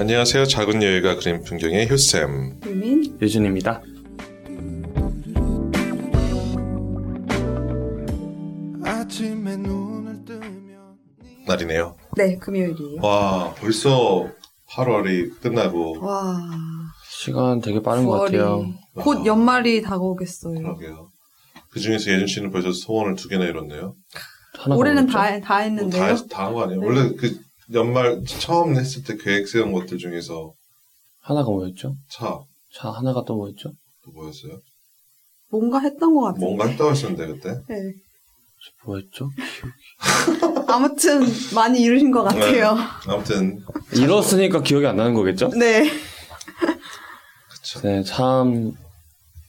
안녕하세요. 작은 여유가 그린 풍경의 효쌤. 유민 유준입니다. 아침에 눈을 뜨면 날이네요. 네 금요일이에요. 와, 벌써 8월이 끝나고. 와 시간 되게 빠른 것 9월이 같아요. 곧 연말이 다가오겠어요. 그러게요. 그 중에서 예준 씨는 벌써 소원을 두 개나 이뤘네요. 올해는? 다 다 했는데요. 뭐 다한 거 아니에요? 네. 원래 그 연말 처음 했을 때 계획 세운 것들 중에서 하나가 뭐였죠? 차, 자, 하나가 또 뭐였죠? 또 뭐였어요? 뭔가 했던 것 같아요. 뭔가 했다고 했었는데, 그때? 네. 뭐였죠? 아무튼 많이 이루신 것 같아요. 아무튼, 이뤘으니까 기억이 안 나는 거겠죠? 네. 그쵸. 네, 참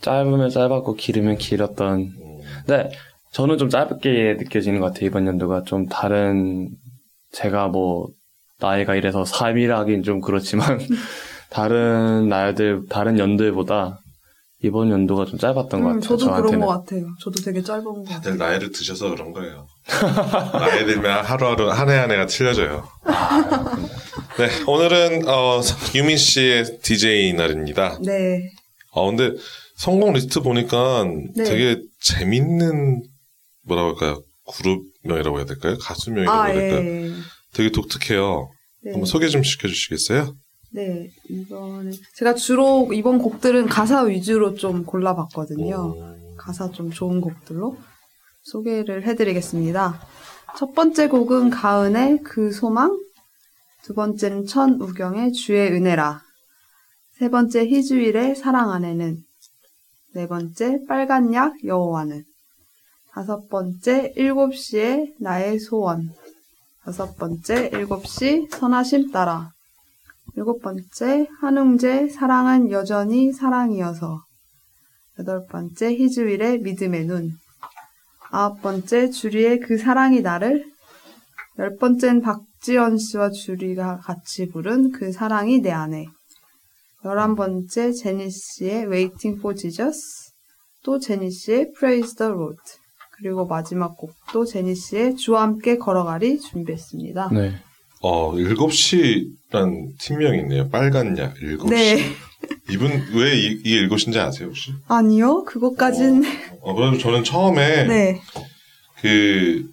짧으면 짧았고 길으면 길었던. 음, 네, 저는 좀 짧게 느껴지는 것 같아요. 이번 연도가 좀 다른 제가 뭐 나이가 이래서 3일 하긴 좀 그렇지만 다른 날들 다른 연도보다 이번 연도가 좀 짧았던 것 음, 같아요. 저도 저한테는. 그런 것 같아요. 저도 되게 짧은 것 같아요. 다들 나이를 드셔서 그런 거예요. 나이 들면 하루하루 한 해 한 해가 틀려져요. 네, 오늘은, 어, 유민 씨의 DJ 날입니다. 네. 아, 근데 성공 리스트 보니까 네. 되게 재밌는, 뭐라고 할까요? 그룹 명이라고 해야 될까요? 가수 명이라고 아 해야 될까요? 예. 되게 독특해요. 네. 한번 소개 좀 시켜주시겠어요? 네. 이번에 제가 주로 이번 곡들은 가사 위주로 좀 골라봤거든요. 음, 가사 좀 좋은 곡들로 소개를 해드리겠습니다. 첫 번째 곡은 가은의 그 소망, 두 번째는 천우경의 주의 은혜라, 세 번째 희주일의 사랑 안에는, 네 번째 빨간 약 여호와는, 다섯 번째 일곱 시의 나의 소원, 다섯 번째 일곱 시 선하심 따라, 일곱 번째 한웅재 사랑은 여전히 사랑이어서, 여덟 번째 희주일의 믿음의 눈. 아홉 번째 주리의 그 사랑이 나를. 열 번째는 박지원 씨와 주리가 같이 부른 그 사랑이 내 안에. 열한 번째 제니 씨의 Waiting for Jesus. 또 제니 씨의 Praise the Lord. 그리고 마지막 곡도 제니 씨의 주와 함께 걸어가리 준비했습니다. 네. 어, 7시란 팀명이 있네요. 빨간 약 7시. 네. 이분 왜 이, 이 7시인지 아세요, 혹시? 아니요, 그것까진. 어, 그래도 저는 처음에 네. 그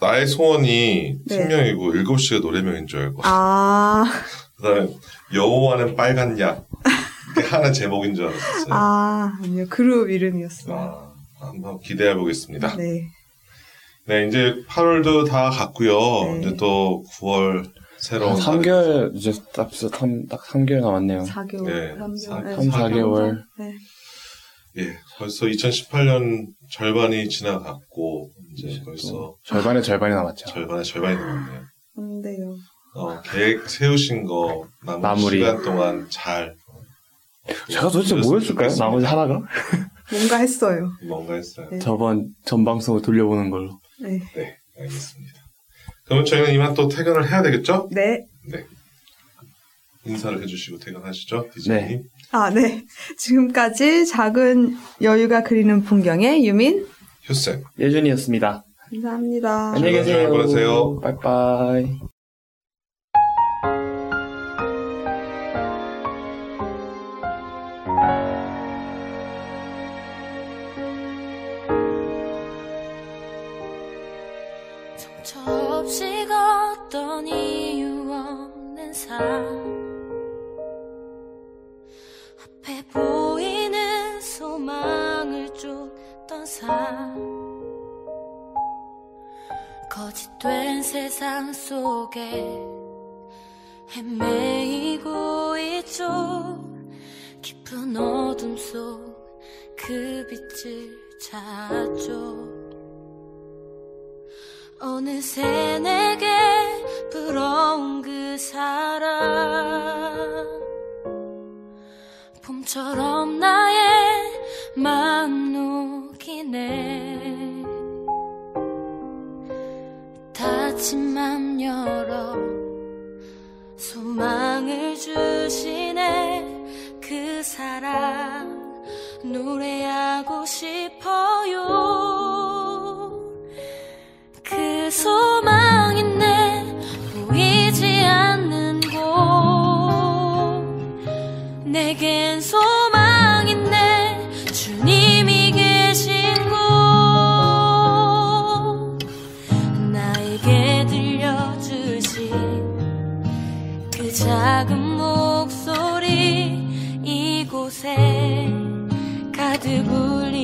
나의 소원이 네. 팀명이고 7시가 노래명인 줄 알고 아, 그다음에 여호와는 빨간 약 이게 하나 제목인 줄 알았어요. 아, 아니요. 그룹 이름이었어요. 아, 한번 기대해 보겠습니다. 네. 네. 이제 8월도 다 갔고요. 네. 이제 또 9월 새로운 한 3개월 이제 딱, 삼- 딱 3개월 남았네요. 4개월, 네, 3개월. 사- 네, 삼, 사 개월. 네. 예, 벌써 2018년 절반이 지나갔고 이제 벌써 절반의 절반이 남았죠. 절반의 절반이 남았네요. 근데요. 어, 계획 세우신 거 남은 마무리. 시간 동안 잘 제가 도대체 뭐? 좋겠습니다. 나머지 하나가? 뭔가 했어요. 뭔가 했어요. 네. 저번 전 방송을 돌려보는 걸로. 네. 네, 알겠습니다. 그럼 저희는 이만 또 퇴근을 해야 되겠죠? 네. 네. 인사를 해주시고 퇴근하시죠, 디제이님. 네. 아, 네. 지금까지 작은 여유가 그리는 풍경의 유민. 효쌤. 예준이었습니다. 감사합니다. 안녕히 계세요. 주말 보내세요. 빠이빠이. 앞에 보이는 소망을 쫓던 삶. 거짓된 세상 속에 헤매이고 있죠. 깊은 어둠 속 그 빛을 찾죠. 어느새 내게 불어온 그 사랑 봄처럼 나의 마음 녹이네. 다친 맘 열어 소망을 주시네. 그 사랑 노래하고 싶어 to believe.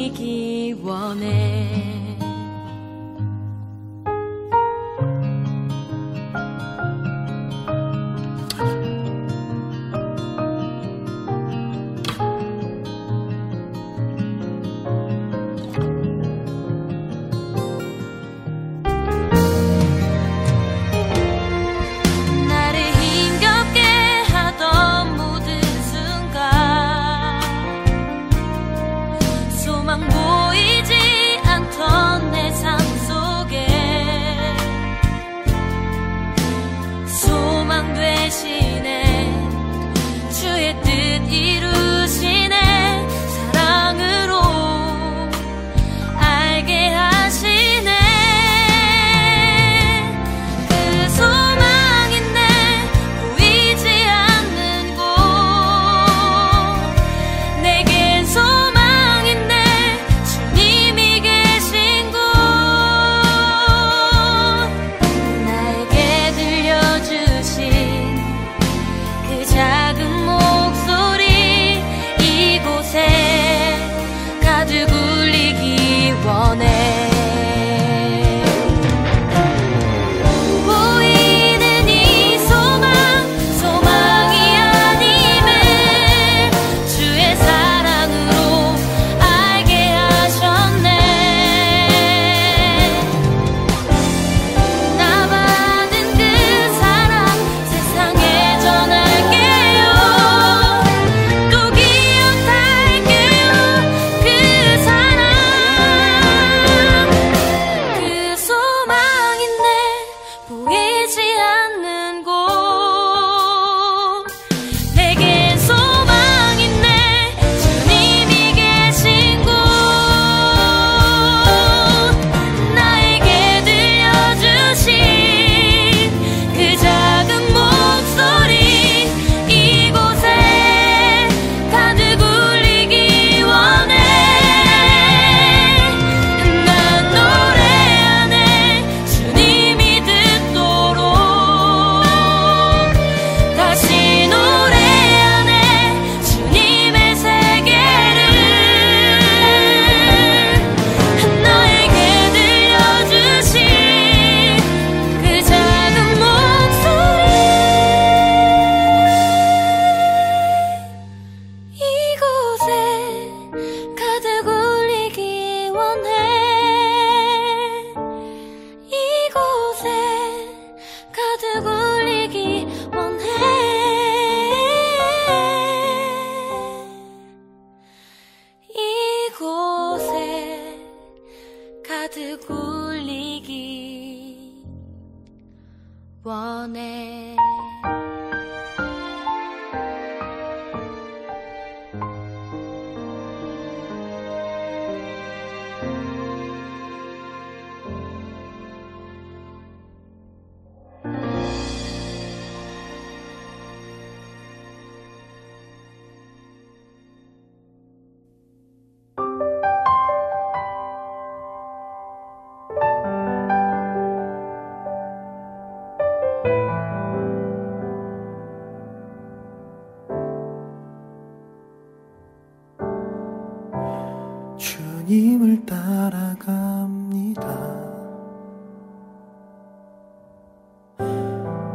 하나님을 따라갑니다.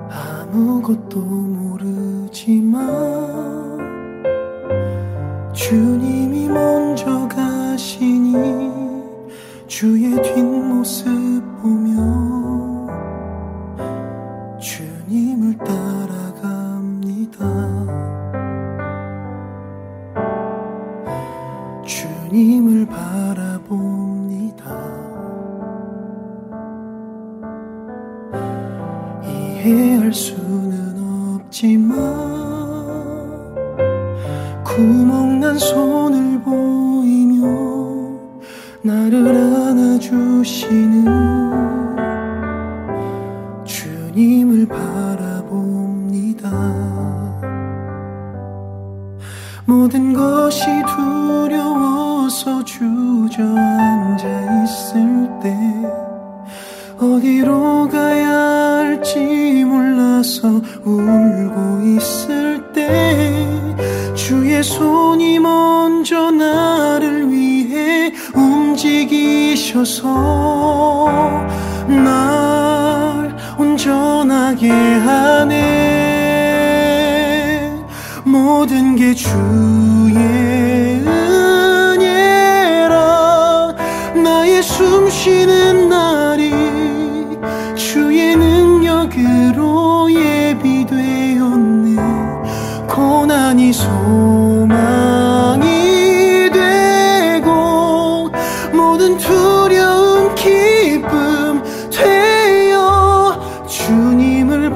아무것도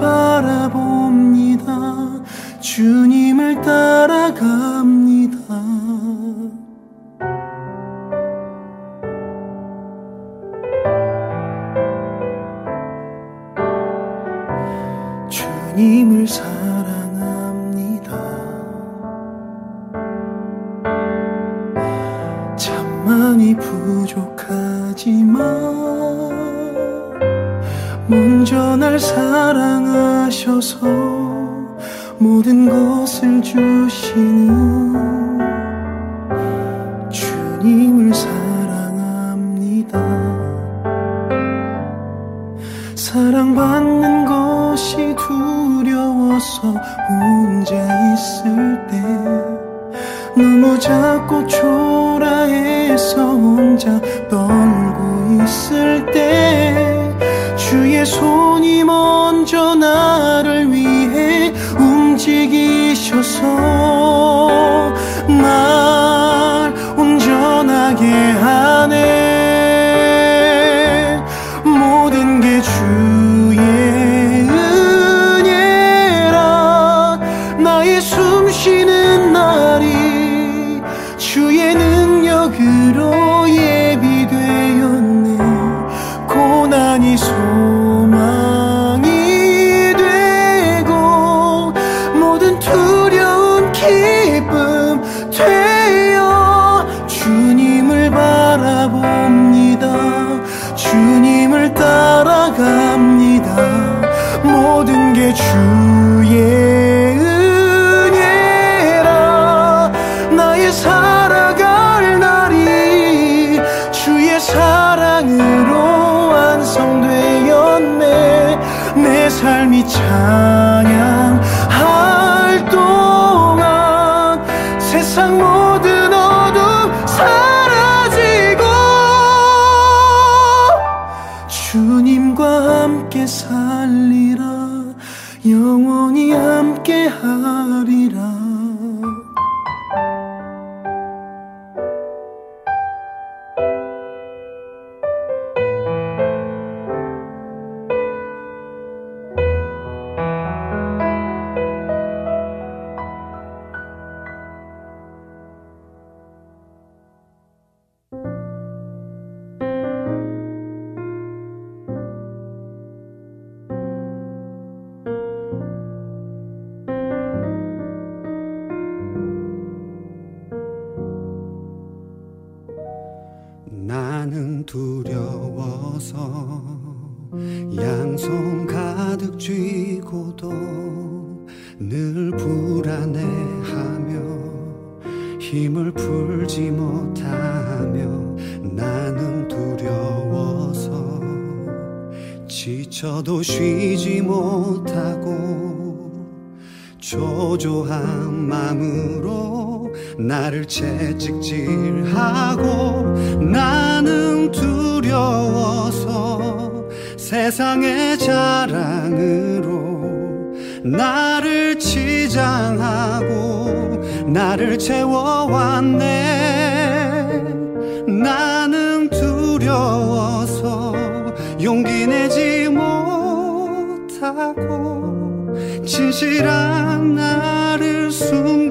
바라봅니다. 주님을 따라가 삶이 참 진실한 나를 숨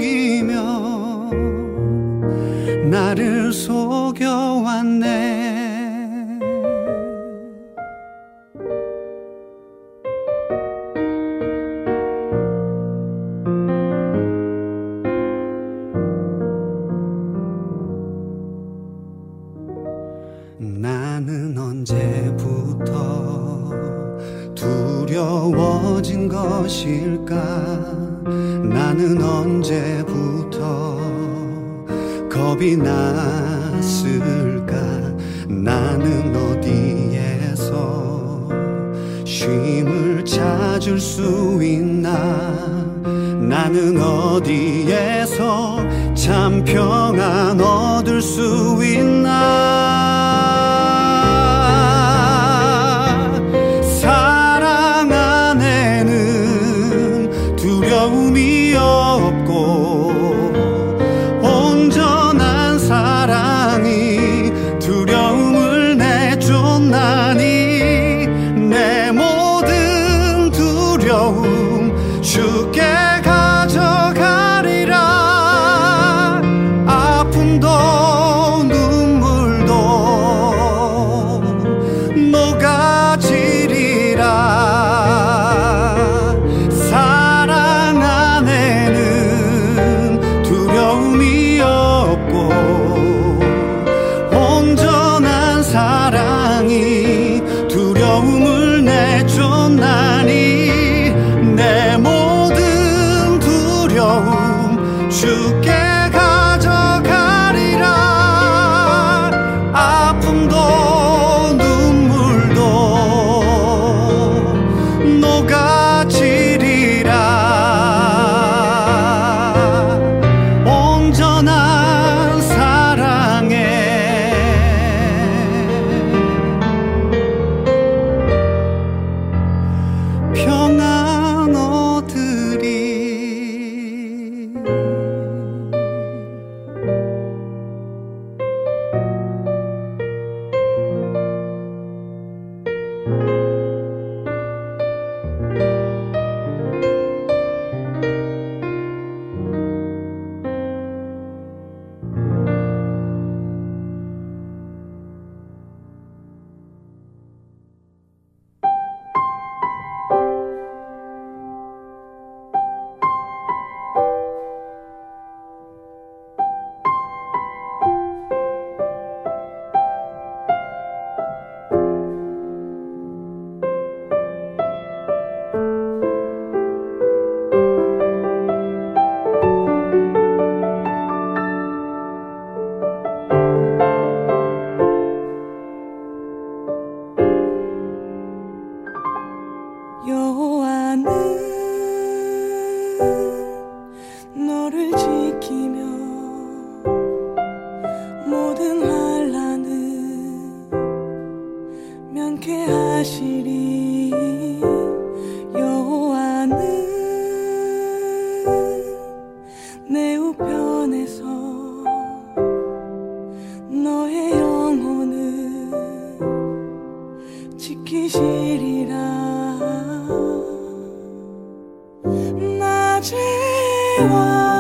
낮에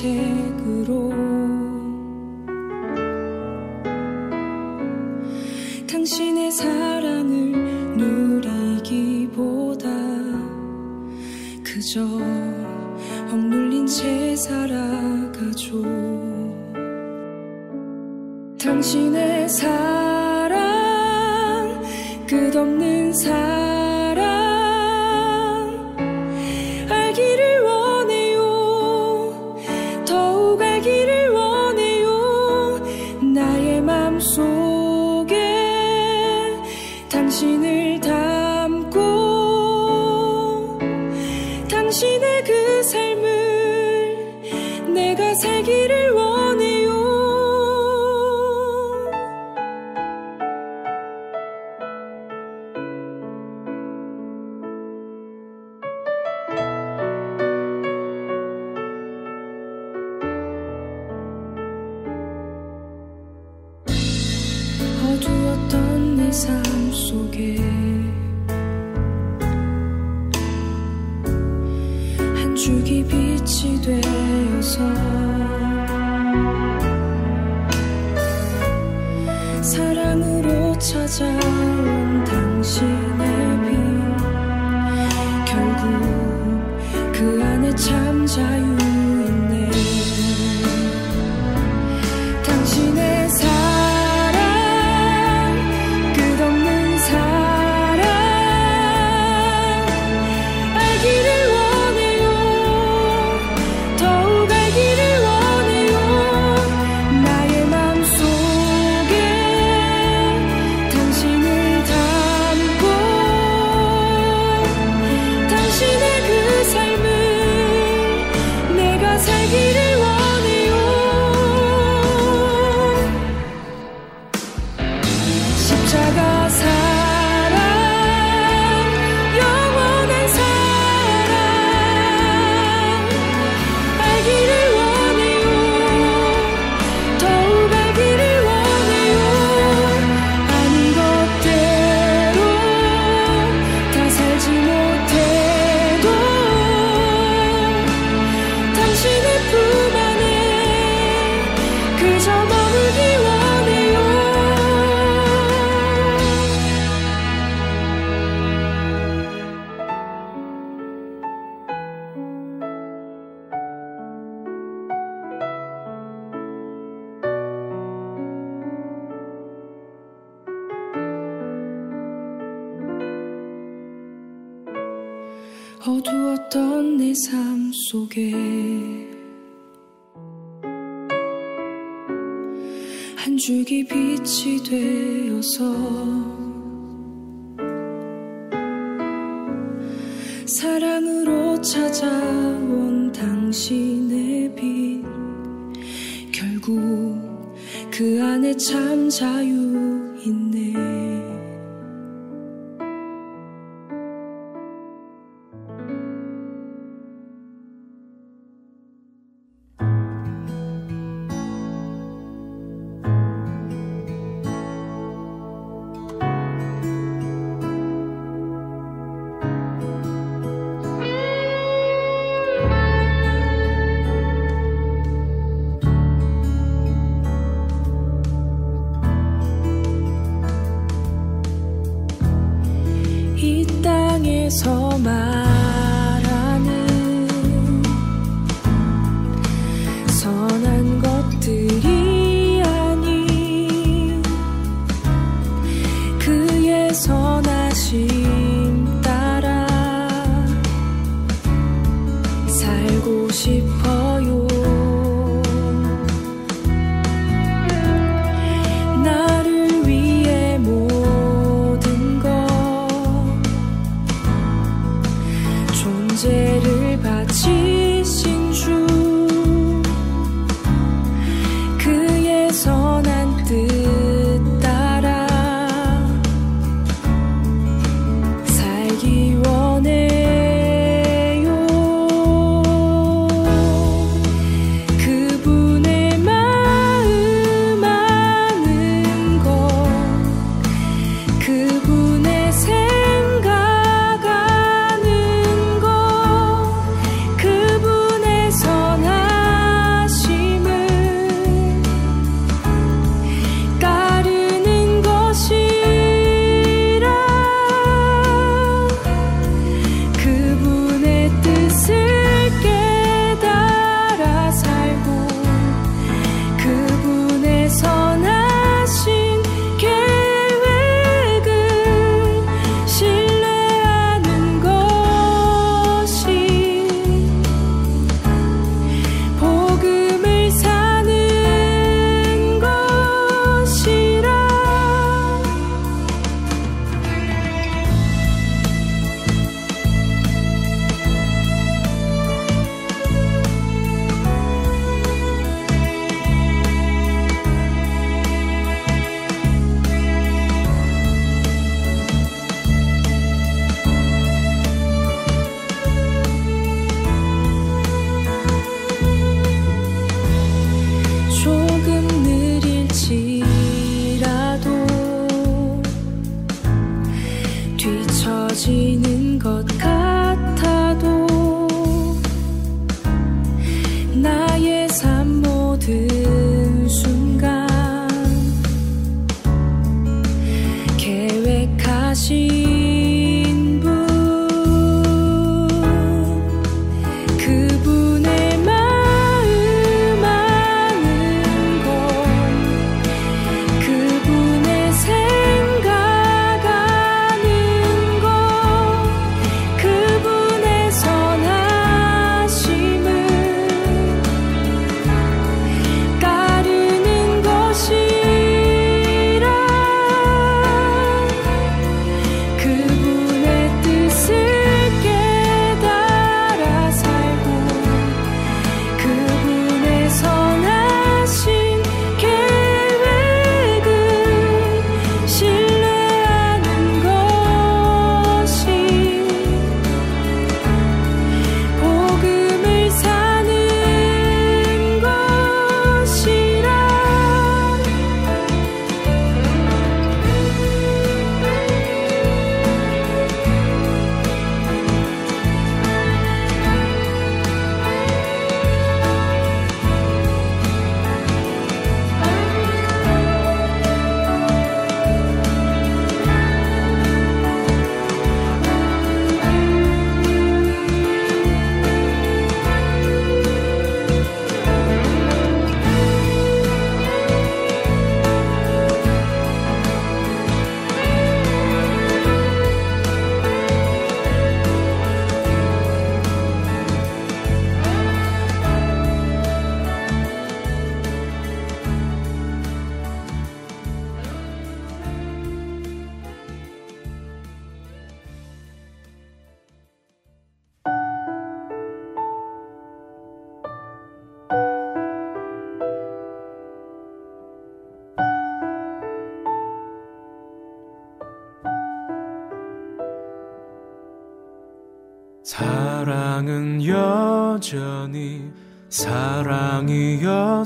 책으로 당신의 사랑을 누리기보다 그저 억눌린 채 살아가죠. 당신의 사랑 끝없는 사랑 없던 내 삶 속에. 한 줄기 빛이 되어서 사랑으로 찾아온 당신의 빛. 결국 그 안에 참 자유 있네.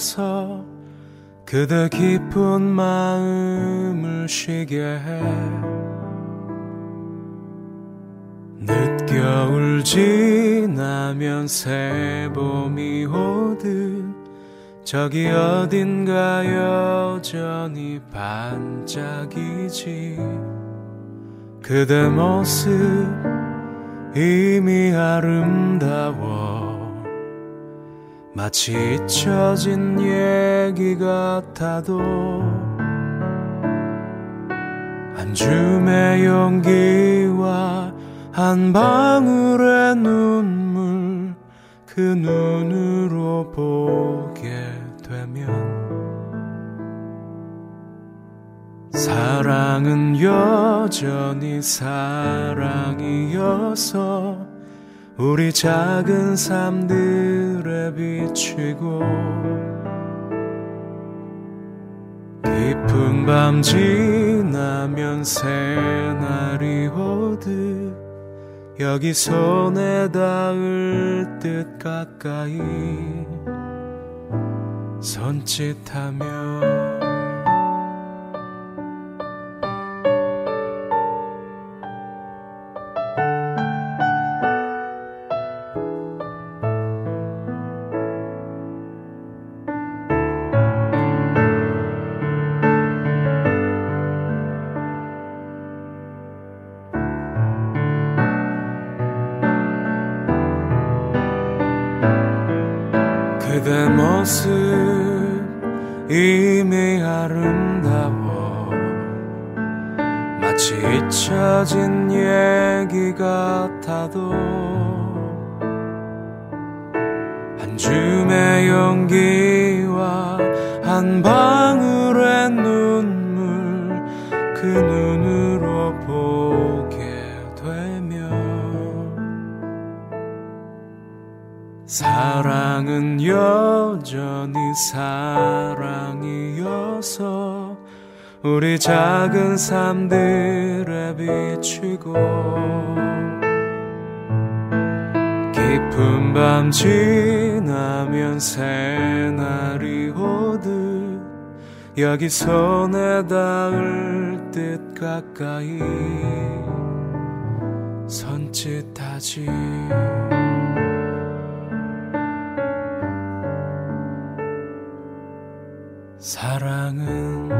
사랑이어서 그대 기쁜 마음을 쉬게 해. 늦겨울 지나면 새봄이 오듯 저기 어딘가 여전히 반짝이지. 그대 모습 이미 아름다워 마치 잊혀진 얘기 같아도 한 줌의 용기와 한 방울의 눈물 그 눈으로 보게 되면 사랑은 여전히 사랑이어서 우리 작은 삶들에 비치고 깊은 밤 지나면 새날이 오듯 여기 손에 닿을 듯 가까이 손짓하며 삶들에 비추고 깊은 밤 지나면 새날이 오듯 여기 손에 닿을 듯 가까이 사랑은 사랑은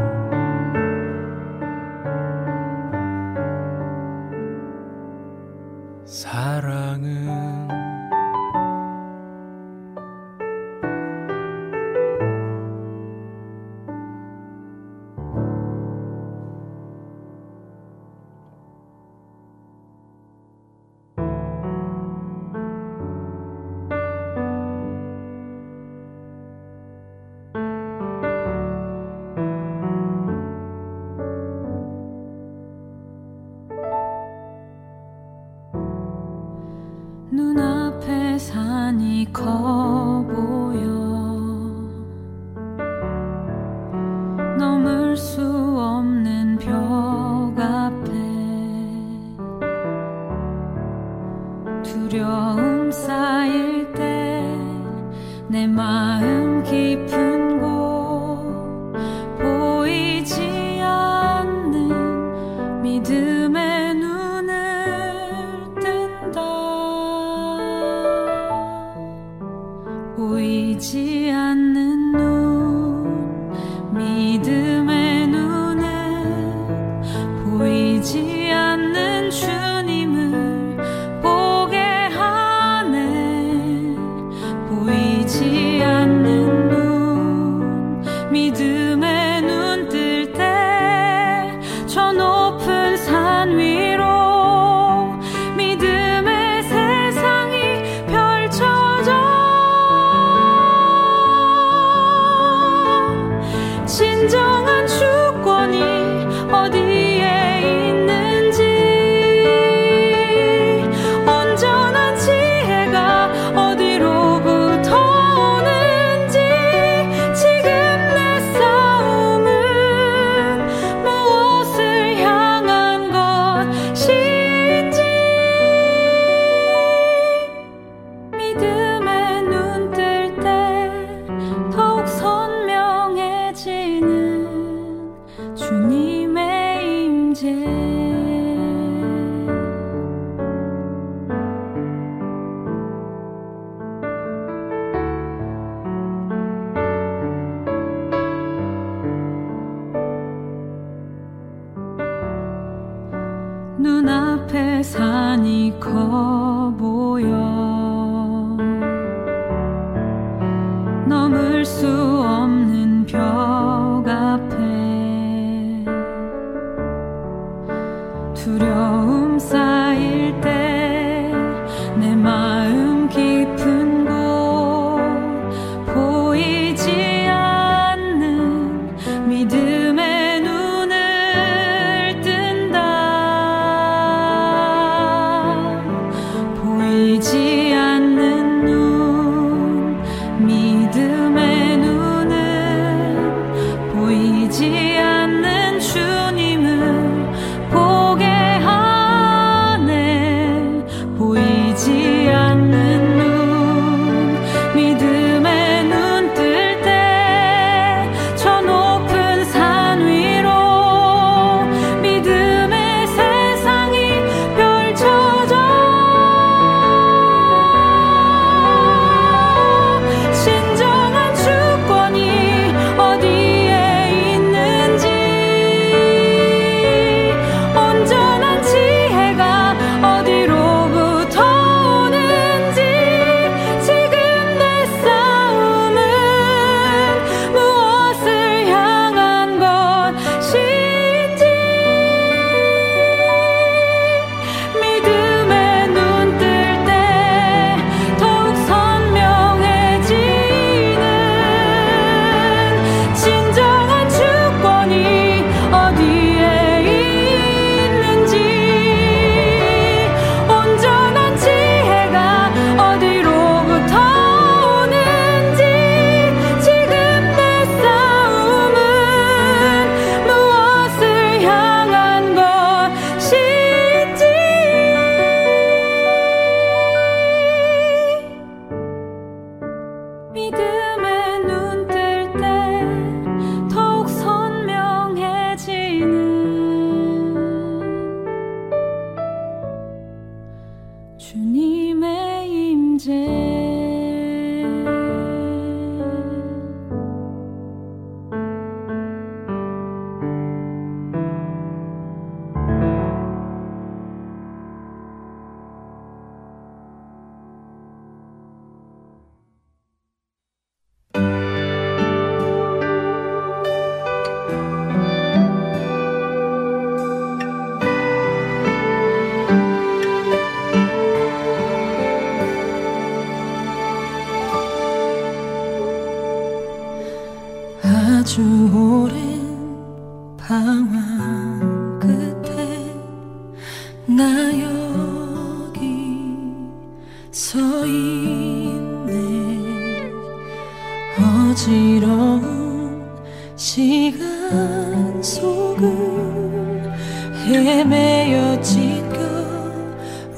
지금.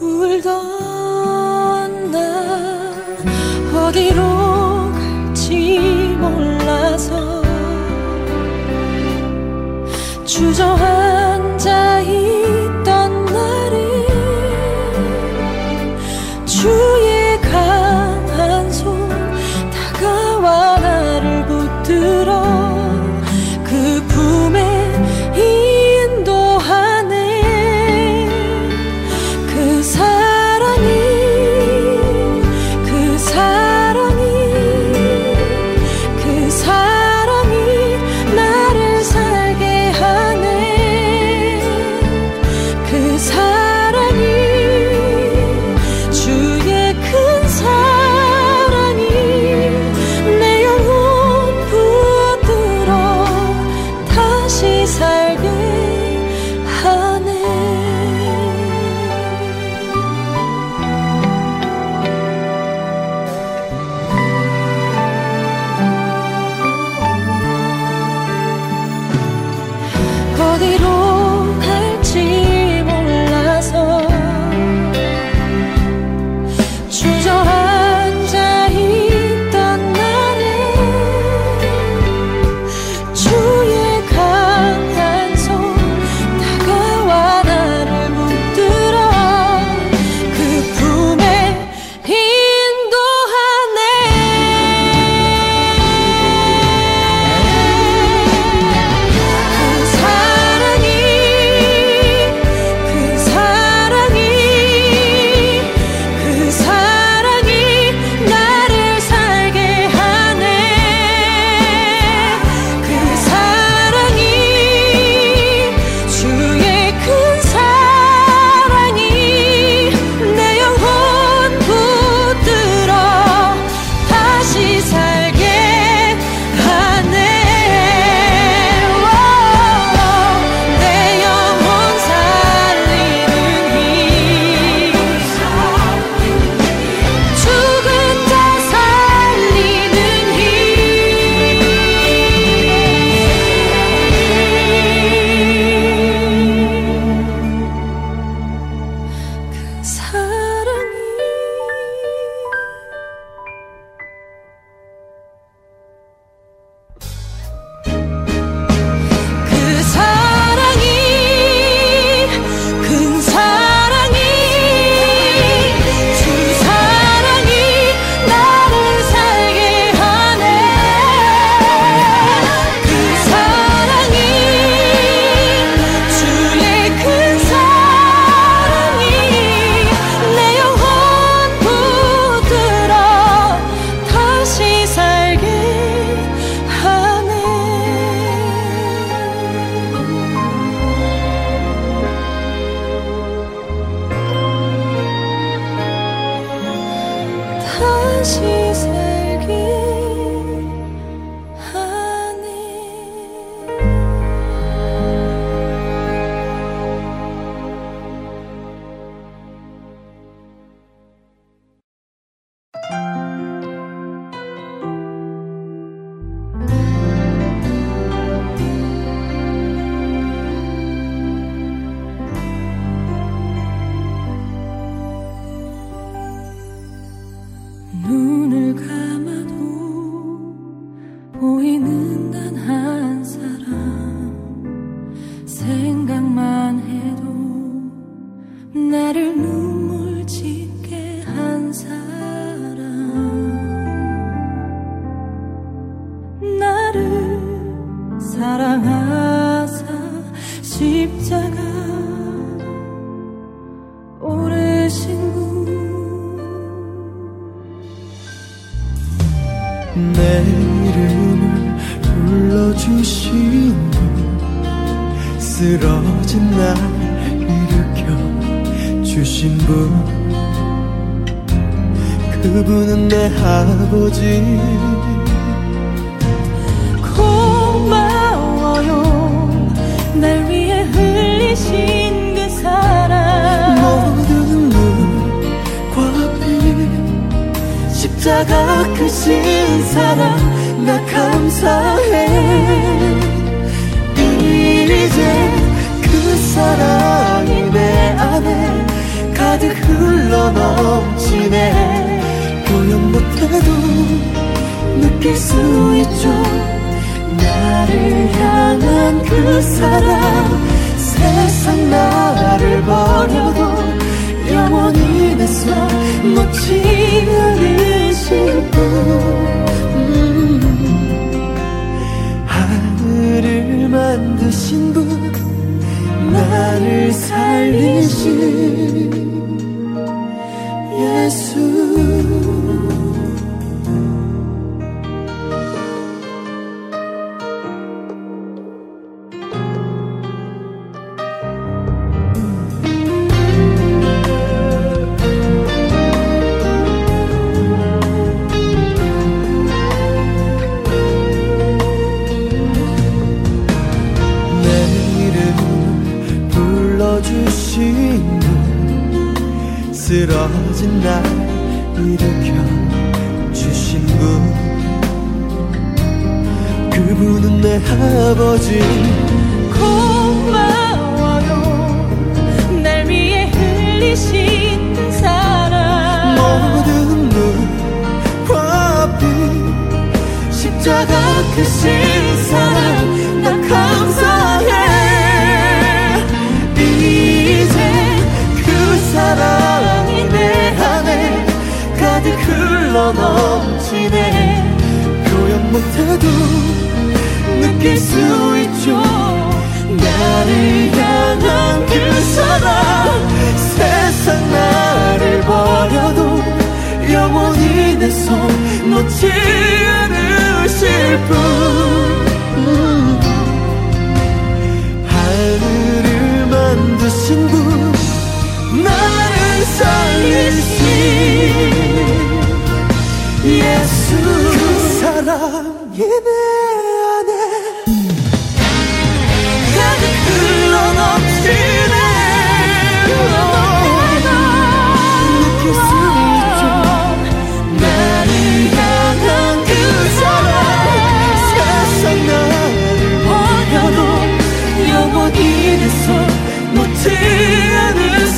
울던 나 어디로 지 몰라서 주저한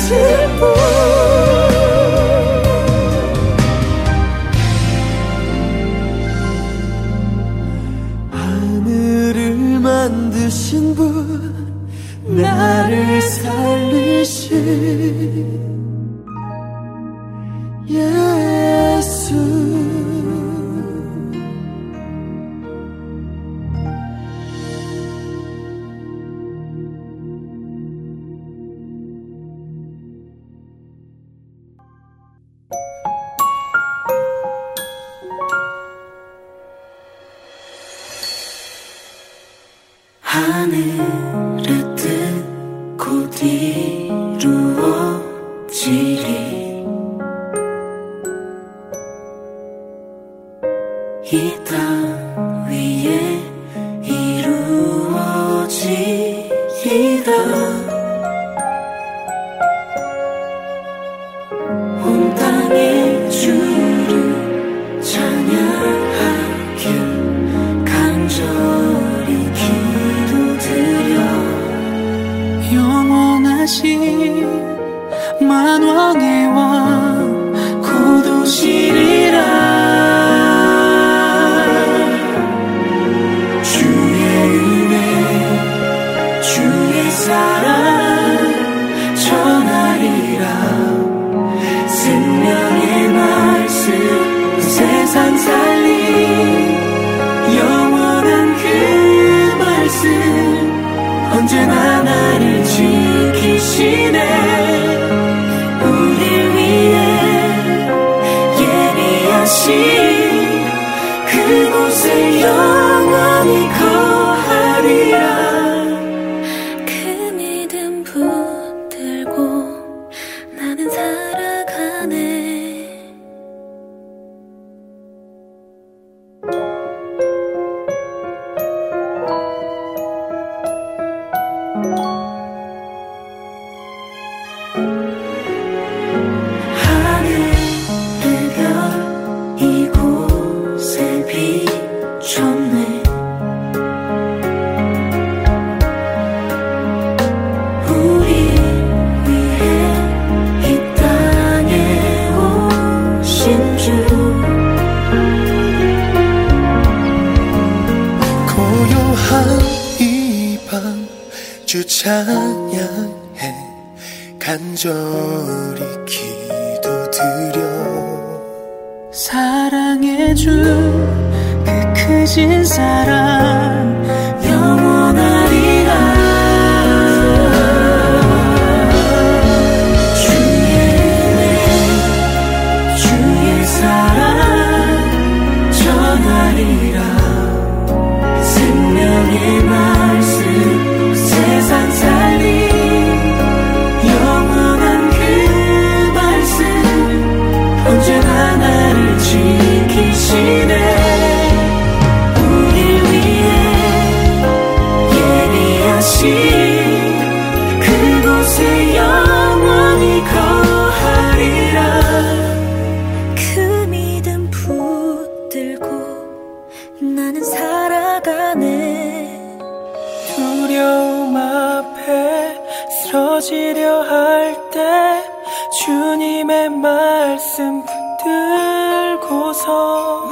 to 谁要我你靠 주님의 말씀 붙들고서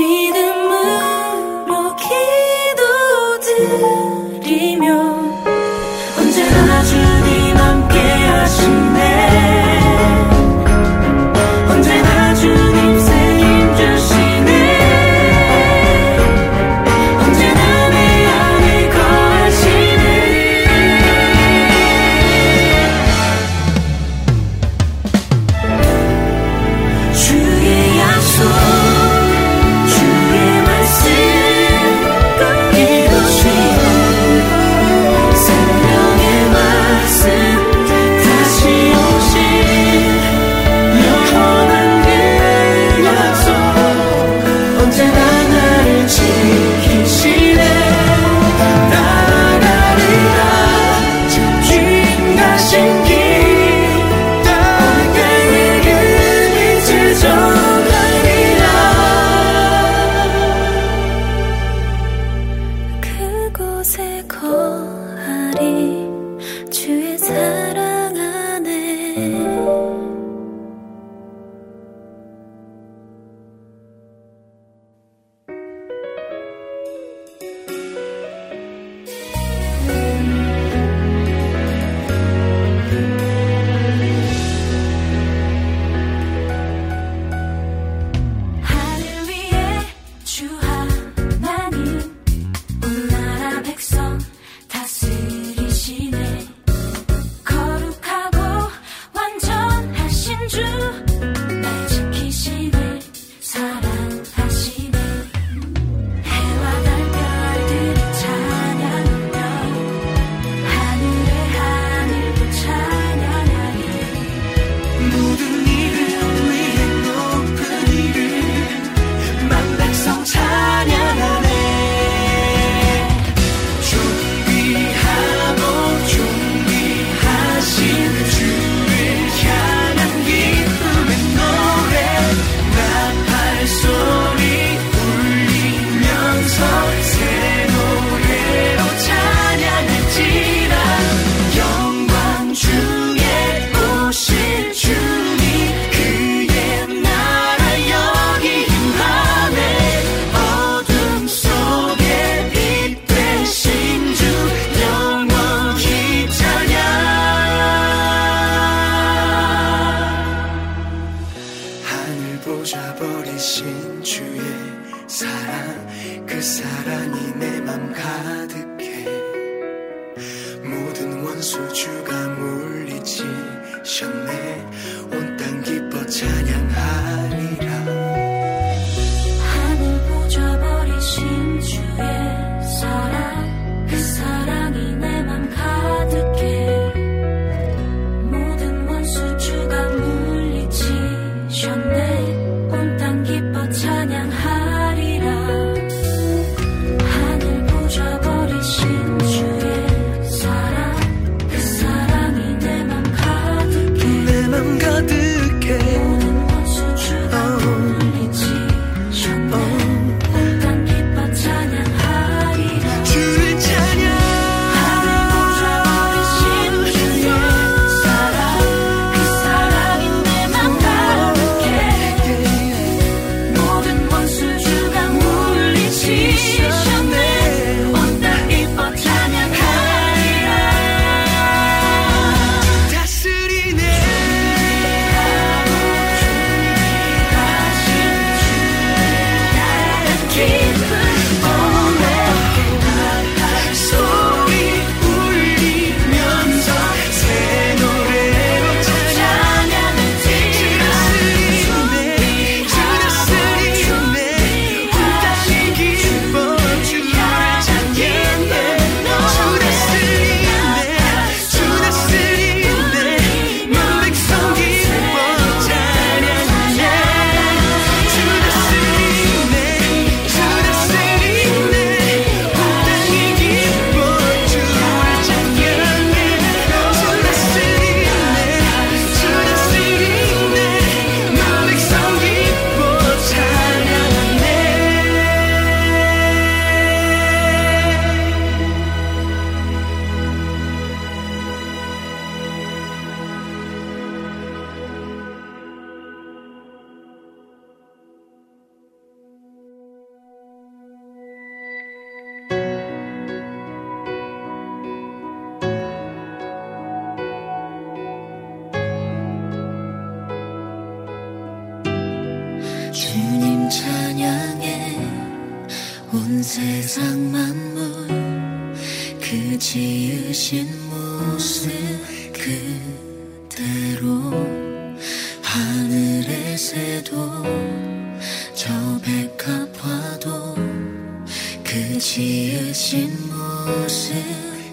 지으신 모습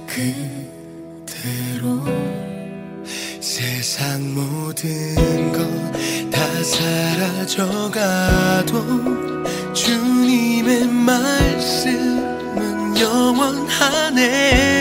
그대로 세상 모든 것 다 사라져가도 주님의 말씀은 영원하네.